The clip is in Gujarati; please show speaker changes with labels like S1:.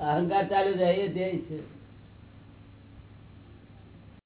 S1: અહંકાર ચાલુ રહે તે છે.